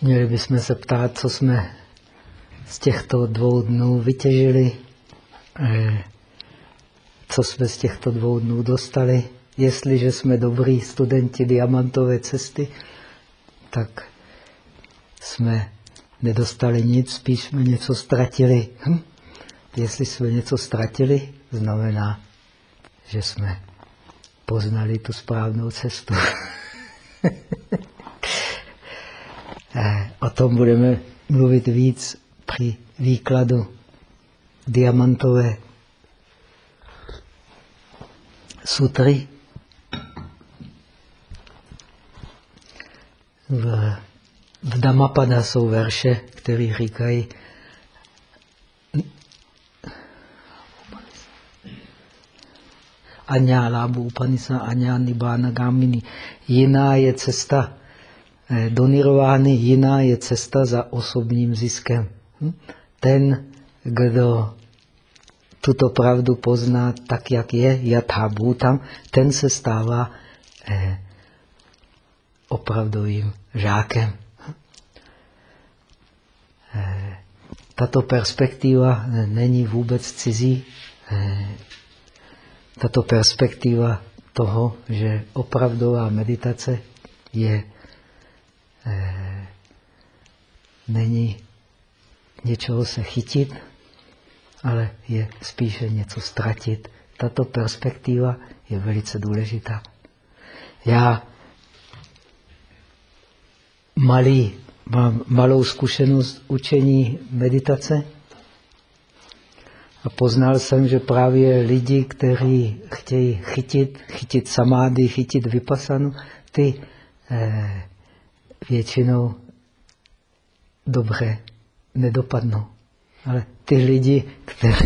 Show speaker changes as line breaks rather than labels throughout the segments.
Měli bychom se ptát, co jsme z těchto dvou dnů vytěžili, eh, co jsme z těchto dvou dnů dostali. Jestliže jsme dobrý studenti diamantové cesty, tak jsme nedostali nic, spíš jsme něco ztratili. Hm? Jestli jsme něco ztratili, znamená, že jsme poznali tu správnou cestu. Tom budeme mluvit víc při výkladu diamantové sutry. V, v Damapada jsou verše, které říkají, Anya Lábu Upanisa, Anya Nibbana Gamini. Jiná je cesta do nirvány jiná je cesta za osobním ziskem. Hm? Ten, kdo tuto pravdu pozná tak, jak je, jatha bhutam, ten se stává eh, opravdovým žákem. Eh, tato perspektiva není vůbec cizí. Eh, tato perspektiva toho, že opravdová meditace je Eh, není něčeho se chytit, ale je spíše něco ztratit. Tato perspektiva je velice důležitá. Já malý, mám malou zkušenost učení meditace a poznal jsem, že právě lidi, kteří chtějí chytit, chytit samády, chytit vypasanu, ty eh, většinou dobře nedopadnou. Ale ty lidi, kteří...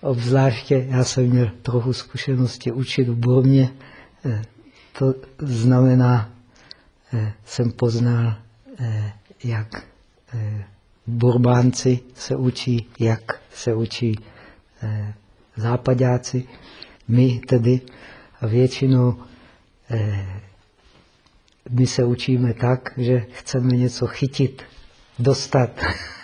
Obzvláště já jsem měl trochu zkušenosti učit v Burmě. Eh, to znamená, eh, jsem poznal, eh, jak Burbánci se učí, jak se učí západáci. My tedy většinou my se učíme tak, že chceme něco chytit, dostat.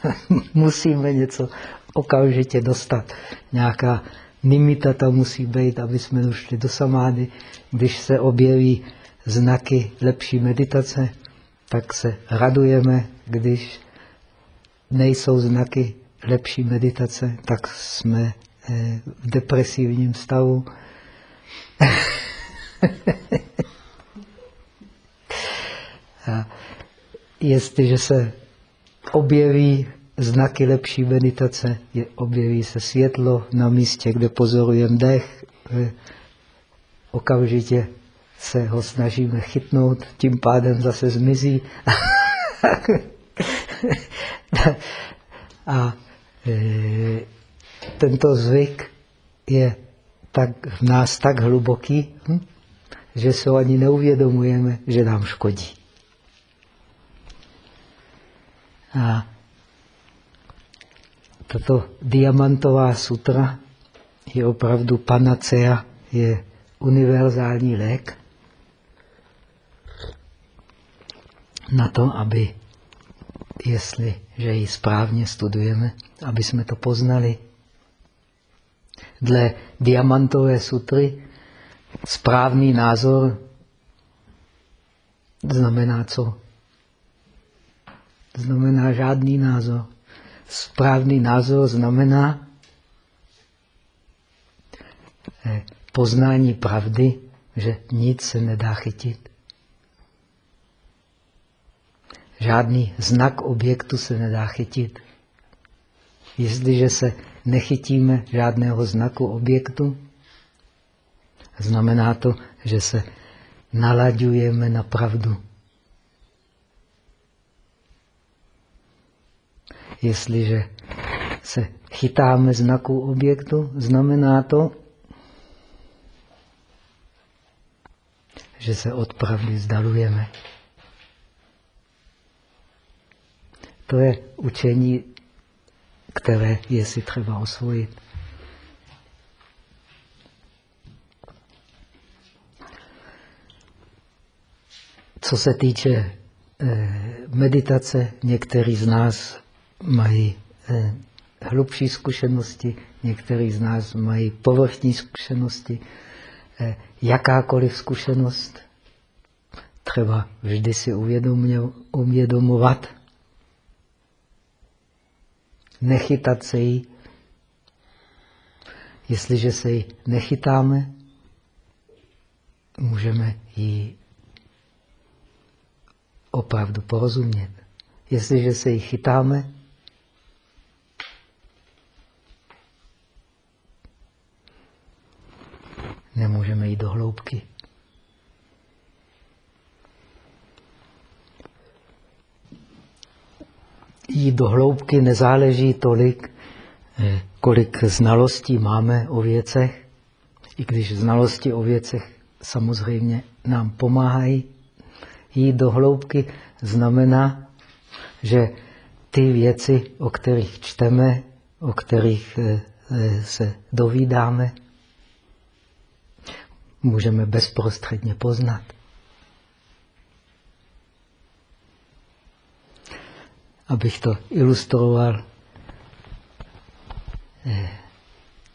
Musíme něco okamžitě dostat. Nějaká nimita tam musí být, aby jsme došli do samády. Když se objeví znaky lepší meditace, tak se radujeme. Když nejsou znaky lepší meditace, tak jsme eh, v depresivním stavu. A jestliže se objeví znaky lepší meditace, je, objeví se světlo na místě, kde pozorujeme dech, okamžitě se ho snažíme chytnout, tím pádem zase zmizí. A e, tento zvyk je tak v nás tak hluboký, hm, že se ani neuvědomujeme, že nám škodí. A tato diamantová sutra je opravdu panacea, je univerzální lék na to, aby, jestliže ji správně studujeme, aby jsme to poznali. Dle diamantové sutry správný názor znamená co? znamená žádný názor. Správný názor znamená eh, poznání pravdy, že nic se nedá chytit. Žádný znak objektu se nedá chytit. Jestliže se nechytíme žádného znaku objektu, znamená to, že se nalaďujeme na pravdu. Jestliže se chytáme znaku objektu, znamená to, že se od pravdy vzdalujeme. To je učení, které je si třeba osvojit. Co se týče eh, meditace, někteří z nás mají eh, hlubší zkušenosti, někteří z nás mají povrchní zkušenosti. Eh, jakákoliv zkušenost třeba vždy si uvědomovat, nechytat se jí. Jestliže se jí nechytáme, můžeme jí opravdu porozumět. Jestliže se jí chytáme, nemůžeme jít do hloubky. Jít do hloubky nezáleží tolik, eh, kolik znalostí máme o věcech, i když znalosti o věcech samozřejmě nám pomáhají. Jít do hloubky znamená, že ty věci, o kterých čteme, o kterých eh, eh, se dovídáme, můžeme bezprostředně poznat. Abych to ilustroval eh,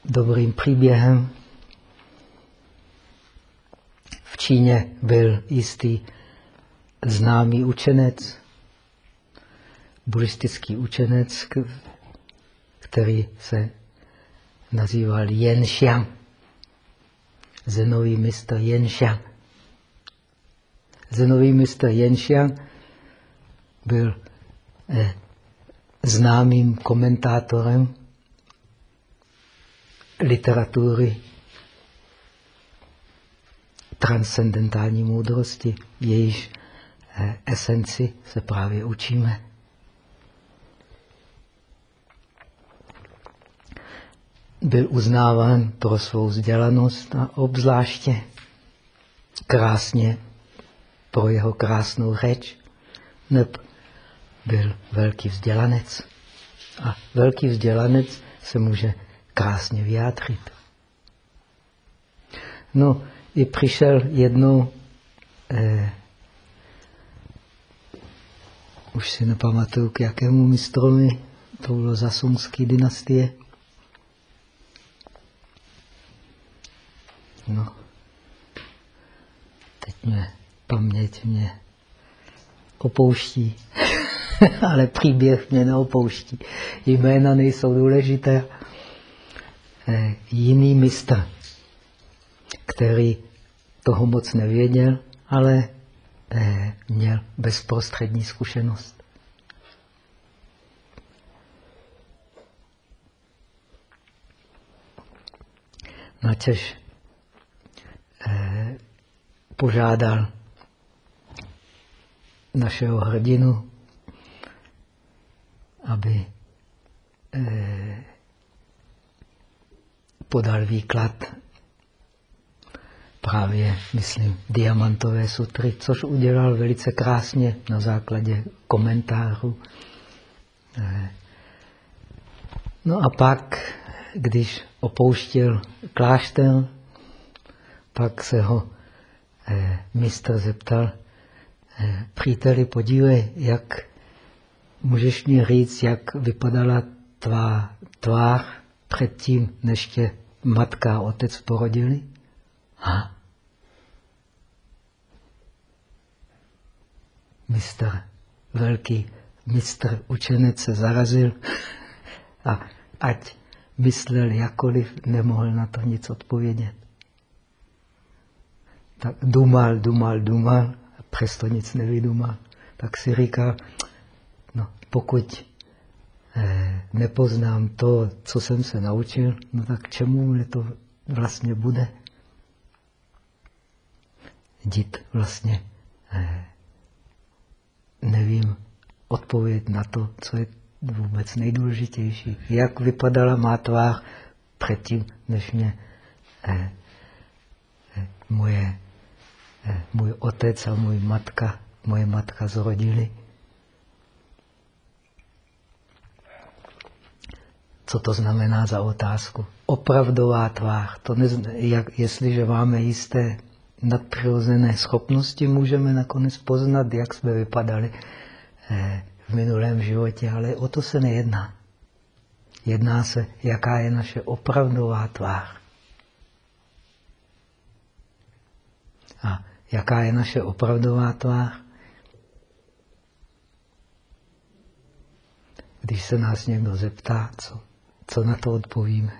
dobrým příběhem. V Číně byl jistý známý učenec, buddhistický učenec, který se nazýval Yen Xiang zenový mistr Jenšiang. Zenový mistr Jenšiang byl eh, známým komentátorem literatury transcendentální moudrosti, jejíž esenci se právě učíme. byl uznáván pro svou vzdělanost a obzvláště krásně pro jeho krásnou řeč, neb byl velký vzdělanec. A velký vzdělanec se může krásně vyjádřit. No, i přišel jednou, eh, už si nepamatuju, k jakému mistrovi, to bylo za Sungské dynastie, No. Teď mě paměť mě opouští, ale příběh mě neopouští. Jména nejsou důležité. Eh, jiný mistr, který toho moc nevěděl, ale měl bezprostřední zkušenost. Načež požádal našeho hrdinu, aby eh, podal výklad právě, myslím, diamantové sutry, což udělal velice krásně na základě komentářů. Eh, no a pak, když opouštěl klášter, pak se ho eh, mistr zeptal, eh, příteli, podívej, jak můžeš mi říct, jak vypadala tvá tvář předtím, než tě matka a otec porodili? Ha? Mistr, velký mistr, učenec se zarazil a ať myslel jakoliv, nemohl na to nic odpovědět tak dumal, dumal, dumal, a přesto nic nevydumal. Tak si říká, no, pokud eh, nepoznám to, co jsem se naučil, no tak čemu mi to vlastně bude? Dít vlastně eh, nevím odpověď na to, co je vůbec nejdůležitější. Jak vypadala má tvář předtím, než mě eh, eh, moje Eh, můj otec a můj matka, moje matka zrodili. Co to znamená za otázku? Opravdová tvář. To nezna, jak, jestliže máme jisté nadpřirozené schopnosti můžeme nakonec poznat, jak jsme vypadali eh, v minulém životě, ale o to se nejedná. Jedná se, jaká je naše opravdová tvář. A jaká je naše opravdová tvář? Když se nás někdo zeptá, co, co na to odpovíme?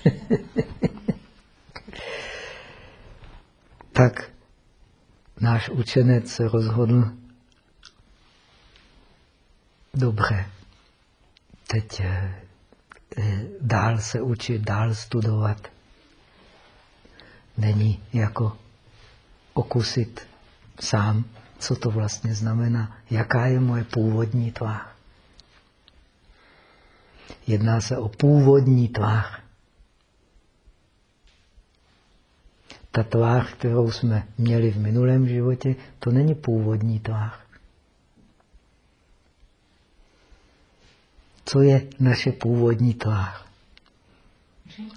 tak náš učenec se rozhodl, dobře, teď eh, dál se učit, dál studovat. Není jako okusit sám, co to vlastně znamená, jaká je moje původní tvář. Jedná se o původní tvář. Ta tvář, kterou jsme měli v minulém životě, to není původní tvář. Co je naše původní tvář?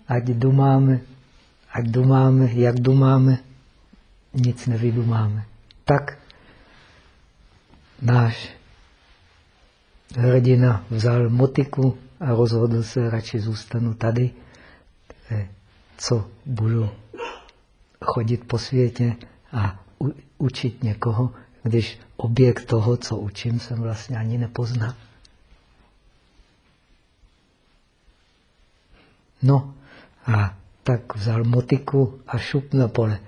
Ať dumáme, ať dumáme, jak dumáme, nic nevydumáme. Tak náš hrdina vzal motiku a rozhodl se, radši zůstanu tady, eh, co budu chodit po světě a učit někoho, když objekt toho, co učím, jsem vlastně ani nepoznal. No a tak vzal motiku a šup na pole.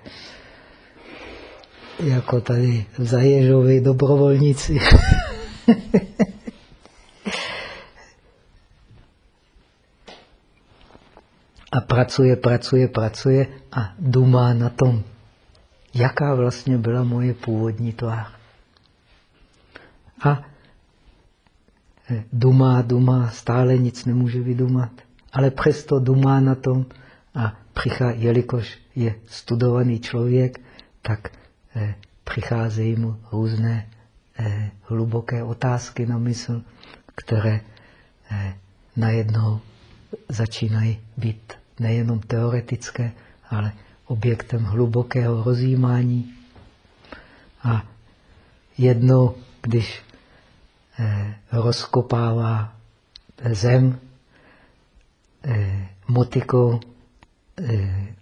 Jako tady zaježoví dobrovolníci. a pracuje, pracuje, pracuje a dumá na tom, jaká vlastně byla moje původní tvář. A dumá, dumá, stále nic nemůže vydumat, ale přesto dumá na tom a přichází, jelikož je studovaný člověk, tak eh, přicházejí mu různé eh, hluboké otázky na mysl, které eh, najednou začínají být nejenom teoretické, ale objektem hlubokého rozjímání. A jednou, když eh, rozkopává zem eh, motikou, eh,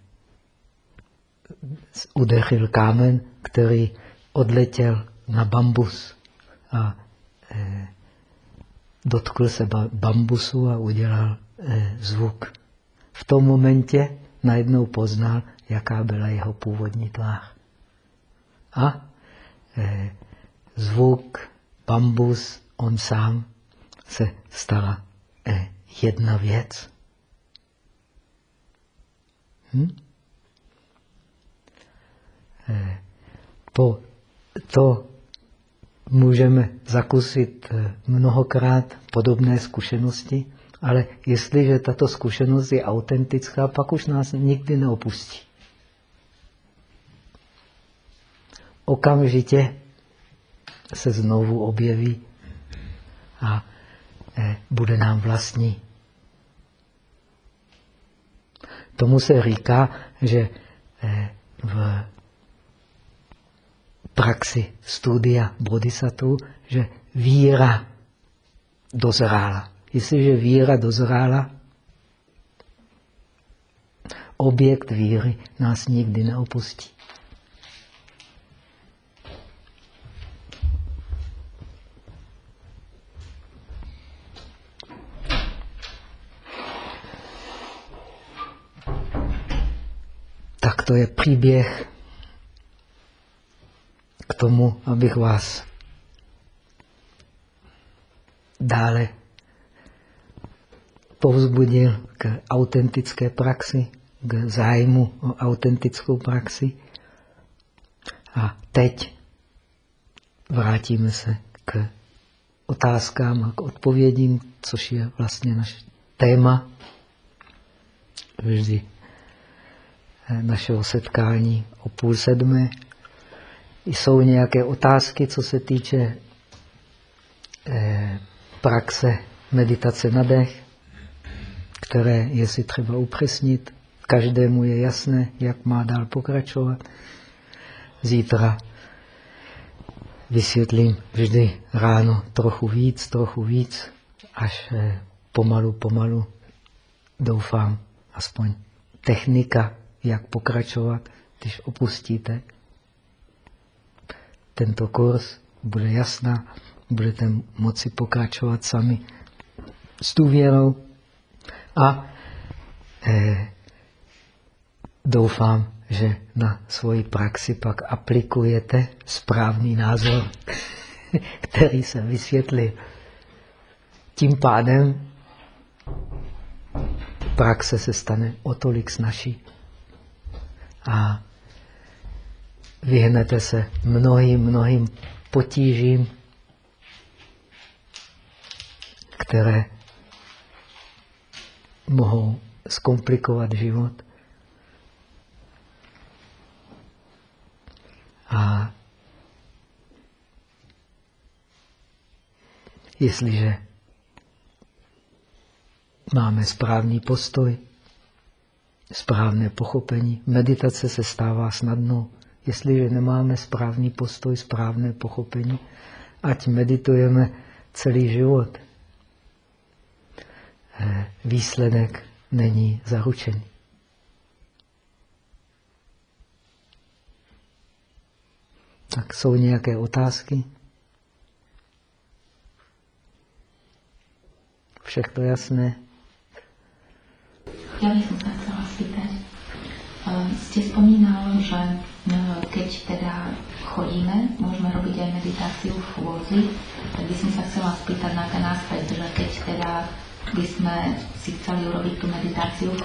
udeřil kámen, který odletěl na bambus a eh, dotkl se bambusu a udělal eh, zvuk v tom momentě najednou poznal, jaká byla jeho původní tvář. A eh, zvuk, bambus, on sám se stala eh, jedna věc. Hm? Eh, po to můžeme zakusit eh, mnohokrát podobné zkušenosti, ale jestliže tato zkušenost je autentická, pak už nás nikdy neopustí. Okamžitě se znovu objeví a eh, bude nám vlastní. Tomu se říká, že eh, v praxi studia bodhisattva, že víra dozrála. Jestliže víra dozrála, objekt víry nás nikdy neopustí. Tak to je příběh k tomu, abych vás dále povzbudil k autentické praxi, k zájmu o autentickou praxi. A teď vrátíme se k otázkám a k odpovědím, což je vlastně naše téma vždy eh, našeho setkání o půl sedmé. Jsou nějaké otázky, co se týče eh, praxe meditace na dech? Které je si třeba upřesnit. každému je jasné, jak má dál pokračovat. Zítra vysvětlím vždy ráno trochu víc, trochu víc, až eh, pomalu, pomalu doufám, aspoň technika, jak pokračovat, když opustíte tento kurz, bude jasná, budete moci pokračovat sami s důvěrou a eh, doufám, že na svoji praxi pak aplikujete správný názor, který se vysvětlil. Tím pádem praxe se stane o tolik snažší. A vyhnete se mnohým, mnohým potížím, které mohou zkomplikovat život. A jestliže máme správný postoj, správné pochopení, meditace se stává snadnou. Jestliže nemáme správný postoj, správné pochopení, ať meditujeme celý život, výsledek není zaručený. Tak jsou nějaké otázky? Všechno jasné?
Ja by som sa chcela spýtať. Ehm, ste spomínal, že ehm, keď teda chodíme, môžeme robiť aj meditáciu v chôdzi, tak by som sa chcela na ten aspekt, že keď teda by sme si chceli urobiť tú meditáciu v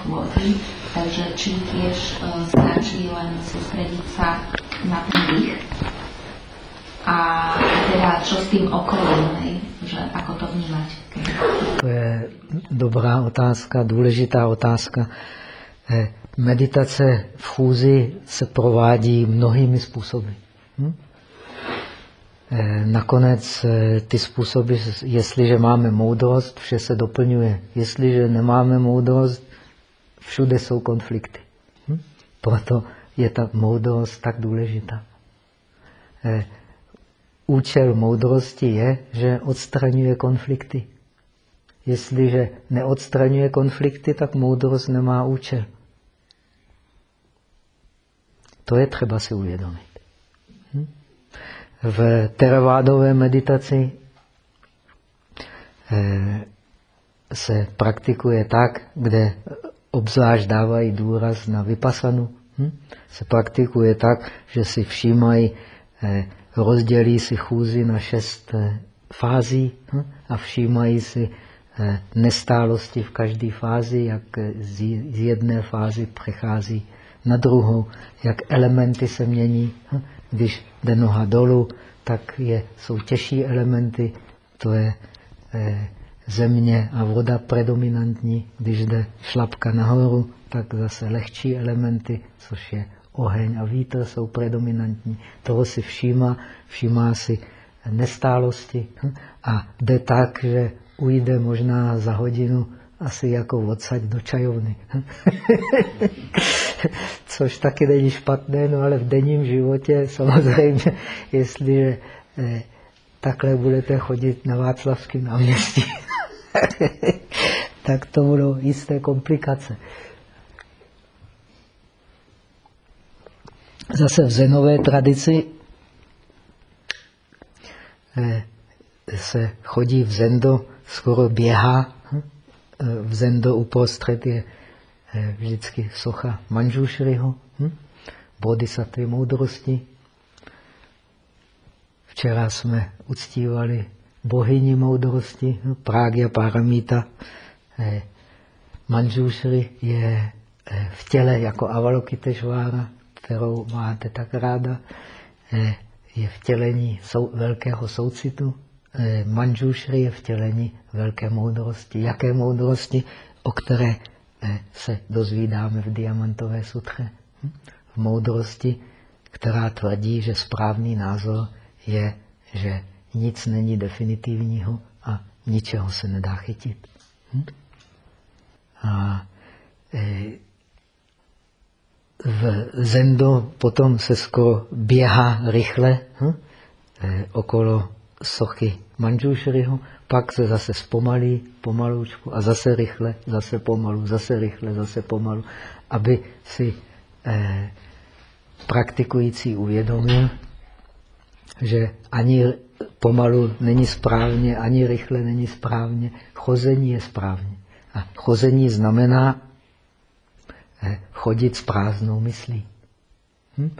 takže či tiež ehm, stačí len sústrediť sa na ten dých a teda čo s tým okolím, že ako to vnímať?
To je dobrá otázka, důležitá otázka. Eh, meditace v chůzi se provádí mnohými způsoby. Hm? Eh, nakonec eh, ty způsoby, jestliže máme moudrost, vše se doplňuje. Jestliže nemáme moudrost, všude jsou konflikty. Hm? Proto je ta moudrost tak důležitá účel moudrosti je, že odstraňuje konflikty. Jestliže neodstraňuje konflikty, tak moudrost nemá účel. To je třeba si uvědomit. V teravádové meditaci eh, se praktikuje tak, kde obzvlášť dávají důraz na vypasanu, hm? se praktikuje tak, že si všímají eh, rozdělí si chůzi na šest eh, fází hm, a všímají si nestálosti v každé fázi, jak z jedné fázy přechází na druhou, jak elementy se mění. Hm. Když jde noha dolů, tak je, jsou těžší elementy, to je země a voda predominantní. Když jde šlapka nahoru, tak zase lehčí elementy, což je oheň a vítr jsou predominantní. Toho si všímá, všímá si nestálosti hm? a jde tak, že ujde možná za hodinu asi jako odsaď do čajovny. Což taky není špatné, no ale v denním životě samozřejmě, jestliže eh, takhle budete chodit na Václavském náměstí, tak to budou jisté komplikace. Zase v zenové tradici eh, se chodí v zendo, skoro běhá. Eh, v zendo uprostřed je eh, vždycky socha Manžušriho, hm? bodhisattvy moudrosti. Včera jsme uctívali bohyni moudrosti, hm? Prágya Paramita. Manžušri je v těle jako Avalokiteshvara, kterou máte tak ráda, eh, je vtělení velkého soucitu. Eh, Manžušry je vtělení velké moudrosti. Jaké moudrosti? O které eh, se dozvídáme v Diamantové sutře. Hm? V moudrosti, která tvrdí, že správný názor je, že nic není definitivního a ničeho se nedá chytit. Hm? A v zendo potom se skoro běhá rychle hm? eh, okolo sochy Manjushriho, pak se zase zpomalí pomaloučku a zase rychle, zase pomalu, zase rychle, zase pomalu, aby si eh, praktikující uvědomil, že ani pomalu není správně, ani rychle není správně, chození je správně. A chození znamená eh, chodit s prázdnou myslí. Hm?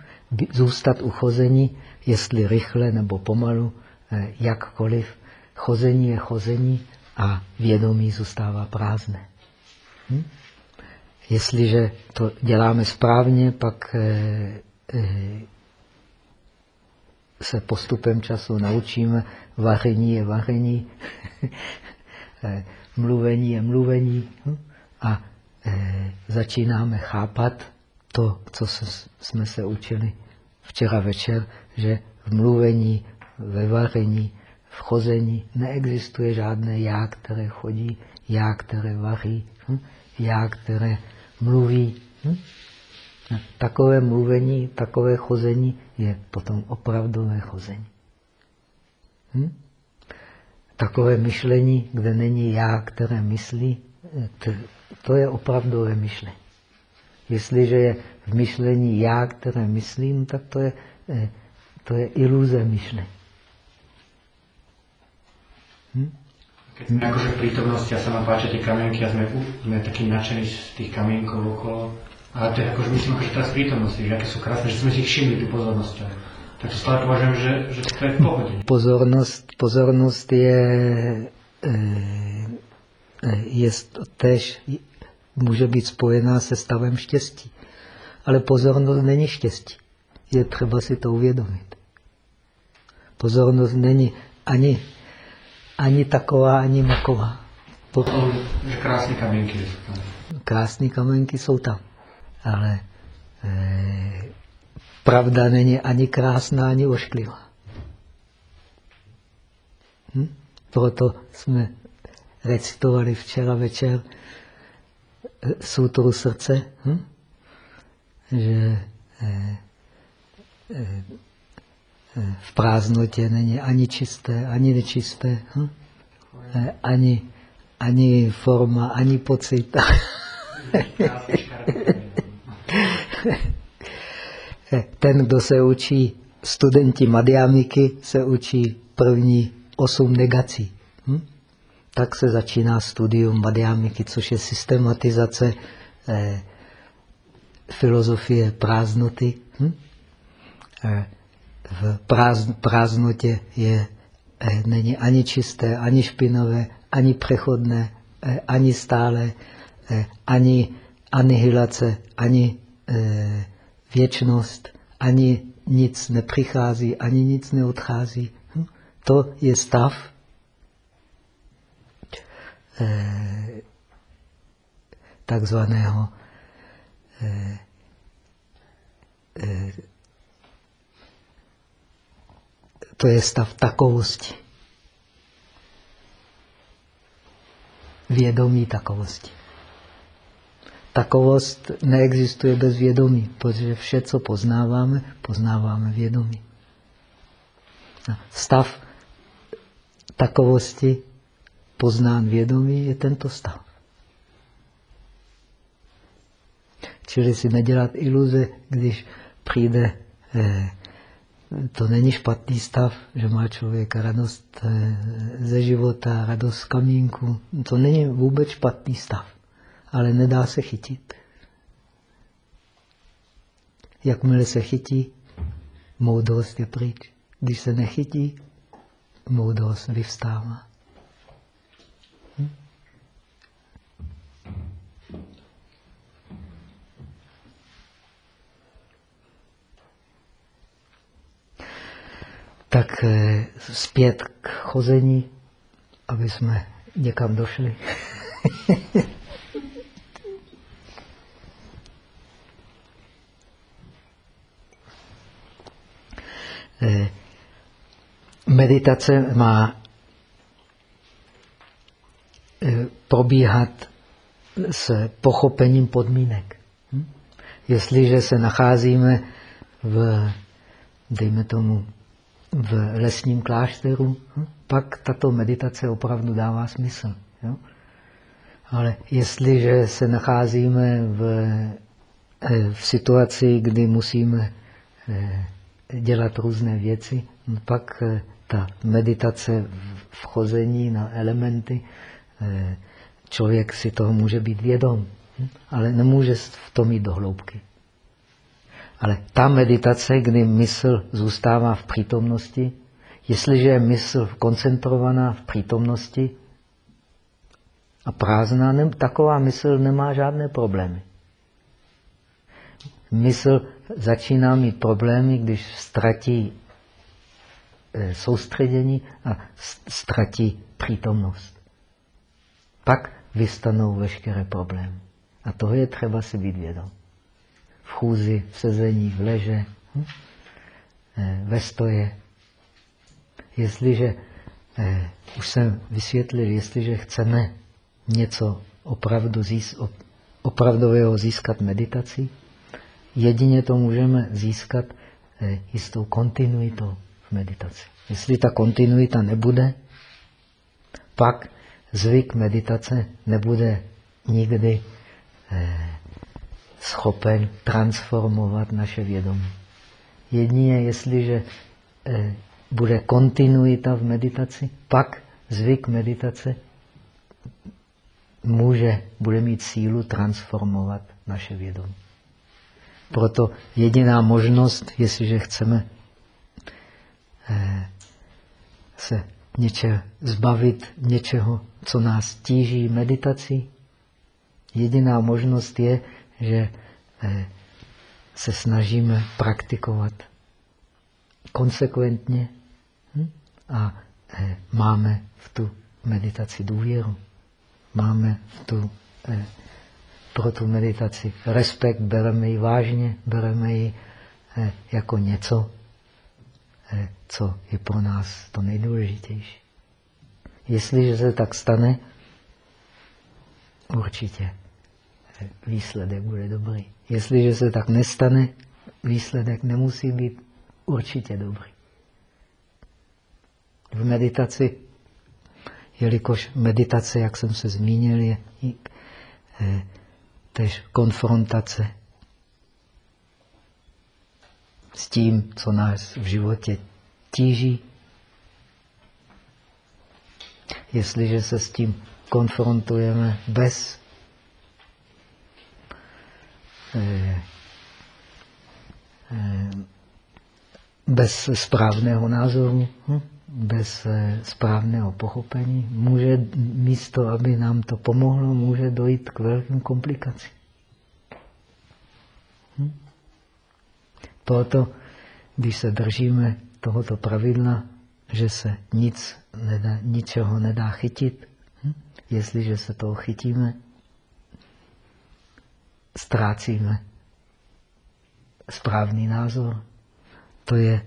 Zůstat u chození, jestli rychle nebo pomalu, jakkoliv. Chození je chození a vědomí zůstává prázdné. Hm? Jestliže to děláme správně, pak eh, se postupem času naučíme, vaření je vaření, mluvení je mluvení hm? a začínáme chápat to, co jsme se učili včera večer, že v mluvení, ve vaření, v chození neexistuje žádné já, které chodí, já, které vaří, hm? já, které mluví. Hm? Takové mluvení, takové chození je potom opravdové chození. Hm? Takové myšlení, kde není já, které myslí, to je opravdové myšlení. Jestliže je v myšlení já, které myslím, tak to je, eh, to je iluze myšlení.
Hm? Keď sme akože v prítomnosti a sa nám páčia tie kamienky a sme, sme takí nadšení z tých kamienkov okolo, ale to je akože myslím, akože teraz prítomnosti, že aké sú krásne, že sme si ich všimli tú pozornosťou. Tak to stále považujem, že, že to je v pohode.
Pozornost, pozornost je, je tež, může být spojená se stavem štěstí. Ale pozornost není štěstí. Je třeba si to uvědomit. Pozornost není ani, ani taková, ani maková.
Krásné kamenky jsou tam.
Krásné kamenky jsou tam ale eh, pravda není ani krásná, ani ošklivá. Hm? Proto jsme recitovali včera večer eh, sutru srdce, hm? že eh, eh, v prázdnotě není ani čisté, ani nečisté, hm? ani, ani forma, ani pocit. Ten, kdo se učí, studenti Madhyamiky se učí první osm negací. Hm? Tak se začíná studium Madhyamiky, což je systematizace eh, filozofie prázdnoty. Hm? Eh, v prázdn prázdnotě je, eh, není ani čisté, ani špinavé, ani přechodné, eh, ani stále, eh, ani anihilace, ani věčnost, ani nic nepřichází, ani nic neodchází. Hm? To je stav takzvaného eh, eh, to je stav takovosti. Vědomí takovosti takovost neexistuje bez vědomí, protože vše, co poznáváme, poznáváme vědomí. Stav takovosti poznán vědomí je tento stav. Čili si nedělat iluze, když přijde, eh, to není špatný stav, že má člověk radost eh, ze života, radost z kamínku. To není vůbec špatný stav ale nedá se chytit. Jakmile se chytí, moudrost je pryč. Když se nechytí, moudrost vyvstává. Tak eh, zpět k chození, aby jsme někam došli. Eh, meditace má eh, probíhat s pochopením podmínek. Hm? Jestliže se nacházíme v, dejme tomu, v lesním klášteru, hm, pak tato meditace opravdu dává smysl. Jo? Ale jestliže se nacházíme v, eh, v situaci, kdy musíme eh, dělat různé věci, no pak eh, ta meditace v chození na elementy, člověk si toho může být vědom, hm, ale nemůže v tom jít do hloubky. Ale ta meditace, kdy mysl zůstává v přítomnosti, jestliže je mysl koncentrovaná v přítomnosti a prázdná, taková mysl nemá žádné problémy. Mysl začíná mít problémy, když ztratí eh, soustředění a ztratí přítomnost. Pak vystanou veškeré problémy. A toho je třeba si být vědom v chůzi, v sezení, v leže, hm? Eh, ve stoje. Jestliže, eh, už jsem vysvětlil, jestliže chceme něco opravdu zís, opravdového získat meditací, jedině to můžeme získat eh, jistou kontinuitou v meditaci. Jestli ta kontinuita nebude, pak zvyk meditace nebude nikdy eh, schopen transformovat naše vědomí. Jedině, jestliže eh, bude kontinuita v meditaci, pak zvyk meditace může, bude mít sílu transformovat naše vědomí. Proto jediná možnost, jestliže chceme eh, se něče, zbavit něčeho, co nás tíží meditací, jediná možnost je, že eh, se snažíme praktikovat konsekventně hm? a eh, máme v tu meditaci důvěru. Máme v tu, eh, pro tu meditaci respekt, bereme ji vážně, bereme ji jako něco, co je pro nás to nejdůležitější. Jestliže se tak stane, určitě výsledek bude dobrý. Jestliže se tak nestane, výsledek nemusí být určitě dobrý. V meditaci, jelikož meditace, jak jsem se zmínil, je eh, tež konfrontace s tím, co nás v životě tíží. Jestliže se s tím konfrontujeme bez bez správného názoru, hm? bez eh, správného pochopení, může místo, aby nám to pomohlo, může dojít k velkým komplikacím. Hm? Proto, když se držíme tohoto pravidla, že se nic nedá, ničeho nedá chytit, hm? jestliže se toho chytíme, ztrácíme správný názor. To je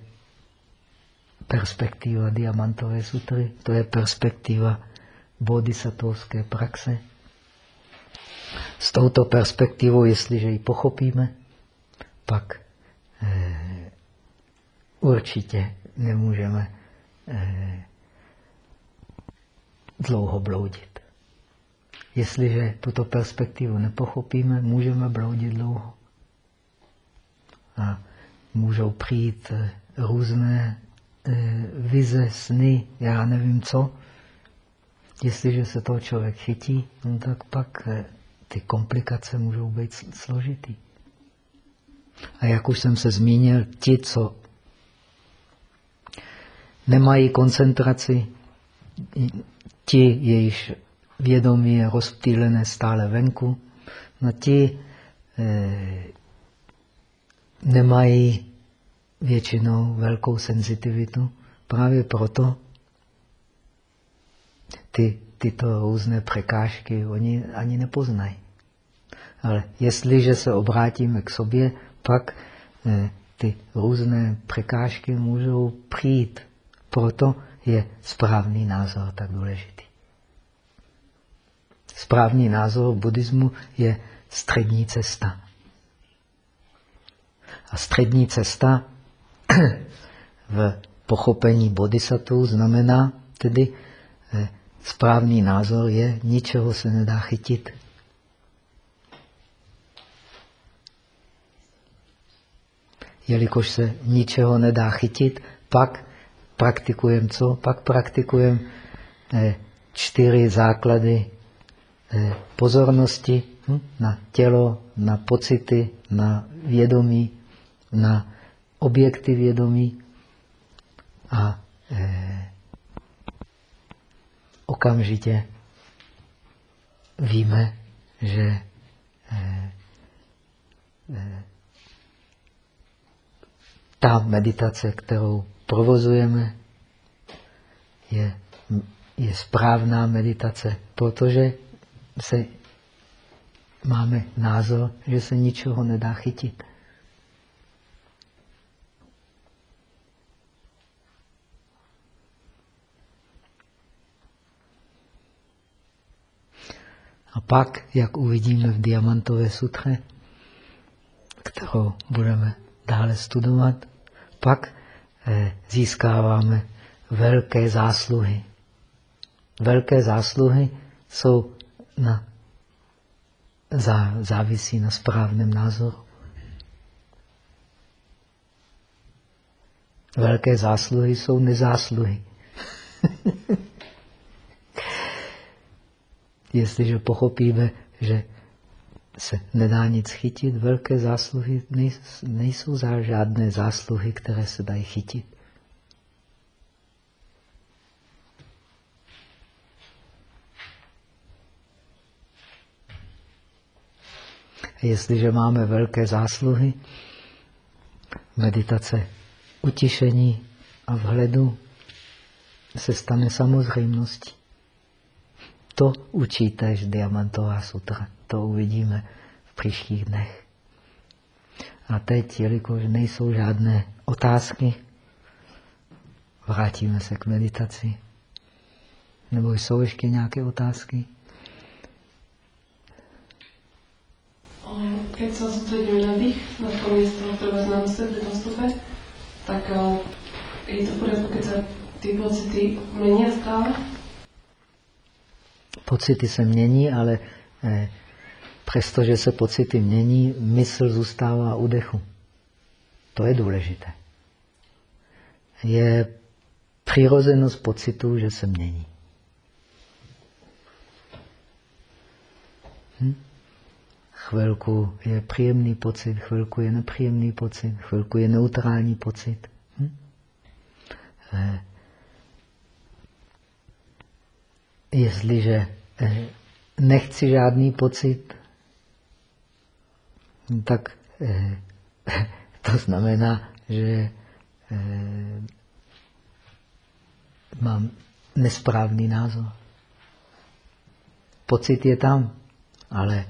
perspektiva diamantové sutry, to je perspektiva bodhisattvovské praxe. S touto perspektivou, jestliže ji pochopíme, pak eh, určitě nemůžeme eh, dlouho bloudit. Jestliže tuto perspektivu nepochopíme, můžeme bloudit dlouho. A můžou přijít eh, různé eh, vize, sny, já nevím co. Jestliže se toho člověk chytí, no tak pak eh, ty komplikace můžou být složitý. A jak už jsem se zmínil, ti, co nemají koncentraci, ti, jejichž vědomí je rozptýlené stále venku, no ti eh, nemají většinou velkou senzitivitu. Právě proto ty, tyto různé překážky oni ani nepoznají. Ale jestliže se obrátíme k sobě, pak eh, ty různé překážky můžou přijít. Proto je správný názor tak důležitý. Správný názor buddhismu je střední cesta. A střední cesta v pochopení bodhisattva znamená tedy eh, správný názor je, ničeho se nedá chytit. Jelikož se ničeho nedá chytit, pak praktikujeme co? Pak praktikujeme eh, čtyři základy pozornosti hm? na tělo, na pocity, na vědomí, na objekty vědomí a eh, okamžitě víme, že eh, eh, ta meditace, kterou provozujeme, je, je správná meditace, protože se máme názor, že se ničeho nedá chytit. A pak, jak uvidíme v Diamantové sutře, kterou budeme dále studovat, pak eh, získáváme velké zásluhy. Velké zásluhy jsou na, zá, závisí na správném názoru. Velké zásluhy jsou nezásluhy. Jestliže pochopíme, že se nedá nic chytit, velké zásluhy nejsou žádné zásluhy, které se dají chytit. Jestliže máme velké zásluhy, meditace utišení a vhledu se stane samozřejmostí. To učí tež Diamantová sutra. To uvidíme v příštích dnech. A teď, jelikož nejsou žádné otázky, vrátíme se k meditaci. Nebo jsou ještě nějaké otázky?
Ale keď sa sústredíme na dých, na to miesto, ktoré znám sebe v postupe, tak eh, je to v poriadku, keď sa ty pocity menia stále?
Pocity se mění, ale eh, přestože se pocity mění, mysl zůstává u dechu. To je důležité. Je přirozenost pocitu, že se mění. Hm? Chvilku je příjemný pocit, chvilku je nepříjemný pocit, chvilku je neutrální pocit. Hm? Eh, jestliže eh, nechci žádný pocit, tak eh, to znamená, že mám nesprávný názor. Pocit je tam, ale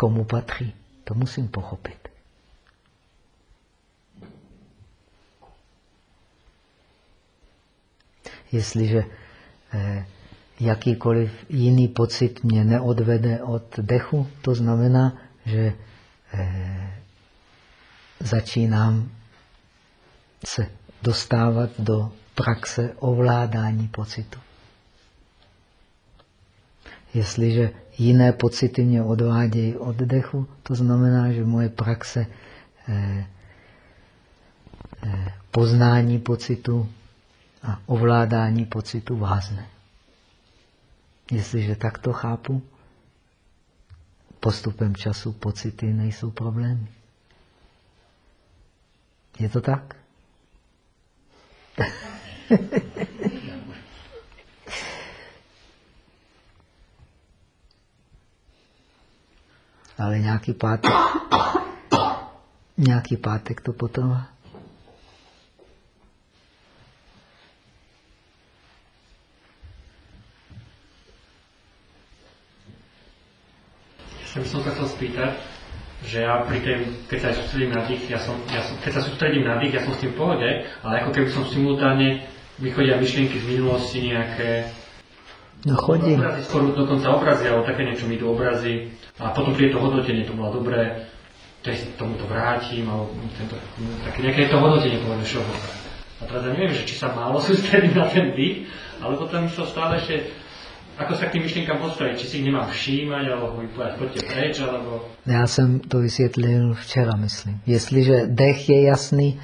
komu patří. To musím pochopit. Jestliže eh, jakýkoliv jiný pocit mě neodvede od dechu, to znamená, že eh, začínám se dostávat do praxe ovládání pocitu. Jestliže jiné pocity mě odvádějí od dechu, to znamená, že moje praxe eh, eh, poznání pocitu a ovládání pocitu vázne. Jestliže takto chápu, postupem času pocity nejsou problémy. Je to tak? ale nějaký pátek, nějaký pátek to potrvá.
Som sa chcel spýtať, že ja pri tej, keď sa sústredím na dých, ja som, ja som, keď sa sústredím na dých, ja som s tým v pohode, ale ako keby som simultáne vychodia myšlienky z minulosti nejaké
No chodí.
Obrazy, skoro dokonca obrazy, alebo také niečo mi idú obrazy, A potom príde to hodnotenie, to bolo dobré, teď tomu to vrátim, alebo tento, také nejaké to hodnotenie povedzme všeobecné. A teraz ja neviem, že či sa málo sústrediť na ten dých, ale potom sa stále ešte, ako sa k tým myšlienkám postaviť, či si ich nemám všímať, alebo ich choďte preč, alebo...
Já jsem to vysvětlil včera, myslím. Jestliže dech je jasný,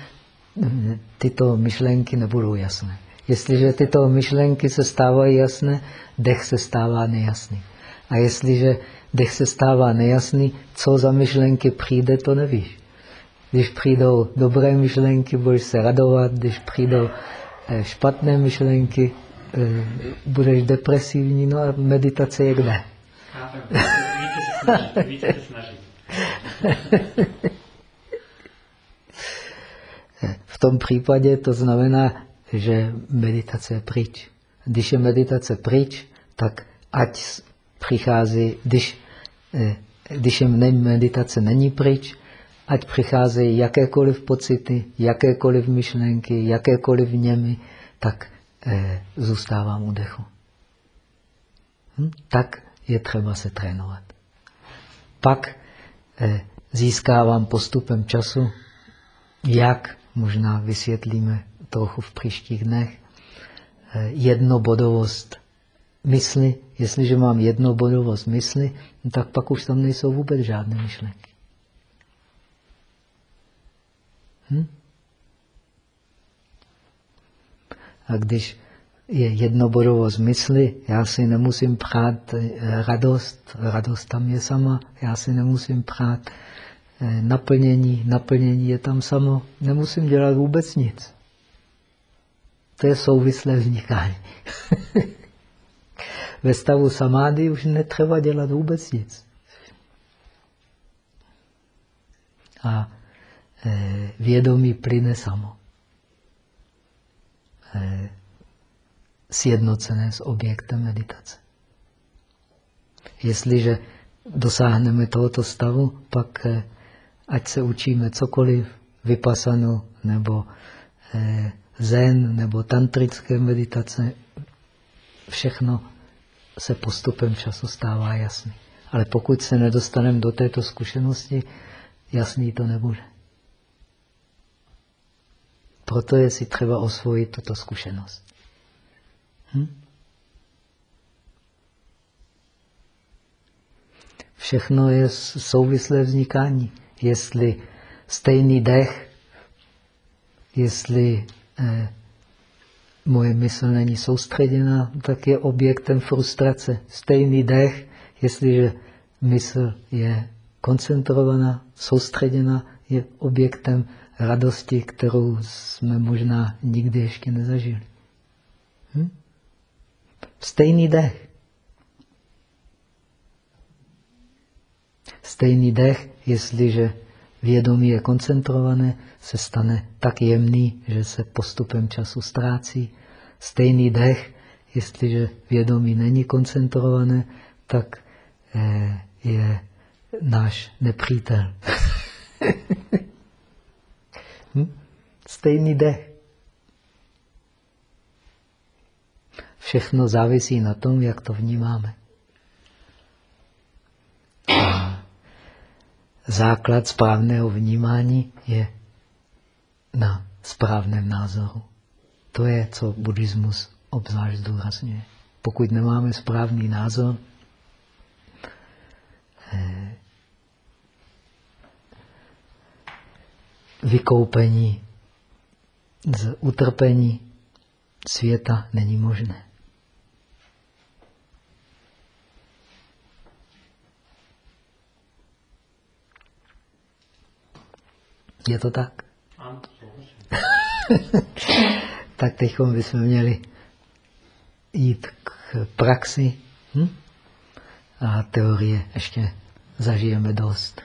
tyto myšlenky nebudou jasné. Jestliže tyto myšlenky se stávají jasné, dech se stává nejasný. A jestliže dech se stává nejasný, co za myšlenky přijde, to nevíš. Když přijdou dobré myšlenky, budeš se radovat, když přijdou eh, špatné myšlenky, eh, budeš depresivní, no a meditace je kde?
Se.
V tom případě to znamená, že meditace je pryč. Když je meditace pryč, tak ať přichází, když, když je meditace není pryč, ať přicházejí jakékoliv pocity, jakékoliv myšlenky, jakékoliv němy, tak eh, zůstávám u dechu. Hm? Tak je třeba se trénovat. Pak eh, získávám postupem času, jak možná vysvětlíme trochu v příštích dnech, eh, jednobodovost mysli. Jestliže mám jednobodovost mysli, no tak pak už tam nejsou vůbec žádné myšlenky. Hm? A když je jednobodovost mysli, já si nemusím prát eh, radost, radost tam je sama, já si nemusím prát eh, naplnění, naplnění je tam samo, nemusím dělat vůbec nic. To je souvislé vznikání. Ve stavu samády už netřeba dělat vůbec nic. A eh, vědomí plyne samo. Eh, sjednocené s objektem meditace. Jestliže dosáhneme tohoto stavu, pak eh, ať se učíme cokoliv, vypasanu, nebo zen, nebo tantrické meditace, všechno se postupem času stává jasný. Ale pokud se nedostaneme do této zkušenosti, jasný to nebude. Proto je si třeba osvojit tuto zkušenost. Hm? Všechno je souvislé vznikání. Jestli stejný dech, jestli eh, moje mysl není soustředěná, tak je objektem frustrace. Stejný dech, jestliže mysl je koncentrovaná, soustředěná, je objektem radosti, kterou jsme možná nikdy ještě nezažili. Hm? Stejný dech. Stejný dech, jestliže vědomí je koncentrované, se stane tak jemný, že se postupem času ztrácí. Stejný dech, jestliže vědomí není koncentrované, tak eh, je náš nepřítel. hm? Stejný dech. Všechno závisí na tom, jak to vnímáme. Základ správného vnímání je na správném názoru. To je, co buddhismus obzvlášť zdůrazňuje. Pokud nemáme správný názor, eh, vykoupení z utrpení světa není možné. Je to tak? Tak teď bychom měli jít k praxi hm? a teorie ještě zažijeme dost.